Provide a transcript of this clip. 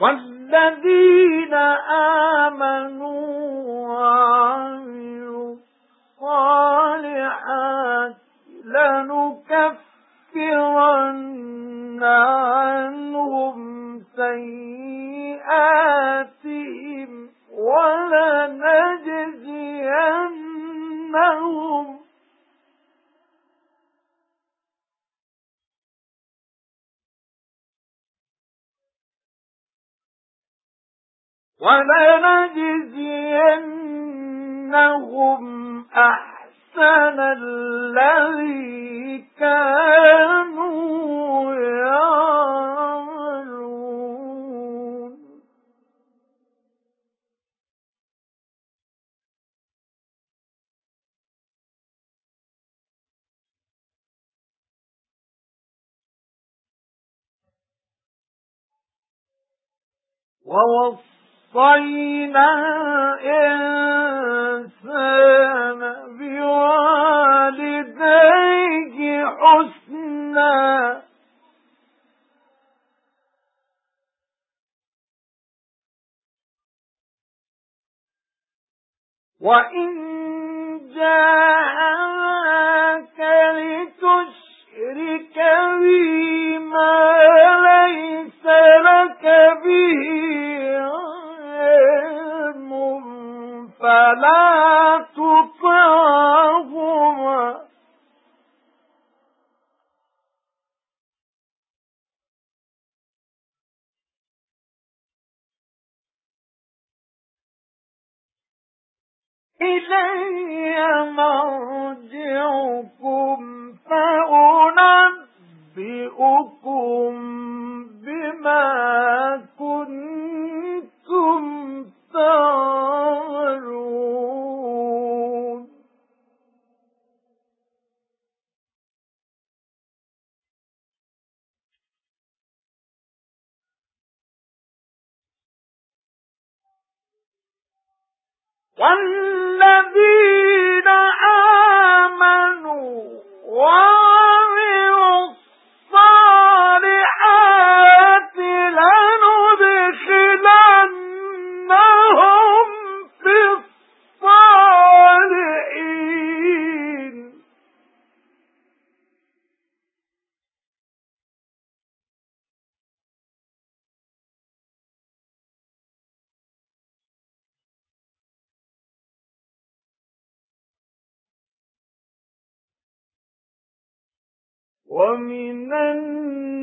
وَالَّذِينَ آمَنُوا وَعَمِلُوا الصَّالِحَاتِ لَنُكَفِّرَنَّ عَنْهُمْ سَيِّئَاتِهِمْ وَلَنَجْزِيَنَّهُمْ وَلَنَجْزِيَنَّهُمْ أَحْسَنَ الَّذِي كَانُوا يَعْمَلُونَ. وَوَصَّيْنَا وَصَّيْنَا الْإِنسَانَ بِوَالِدَيْهِ حُسْنًا وَإِنْ جَاءَكَ لِتُشْرِكَ بِي مَا لَيْسَ لَكَ بِهِ فلا تطعهما. إلي مرجعكم. وَالَّذِينَ وَمِنَ النَّاسِ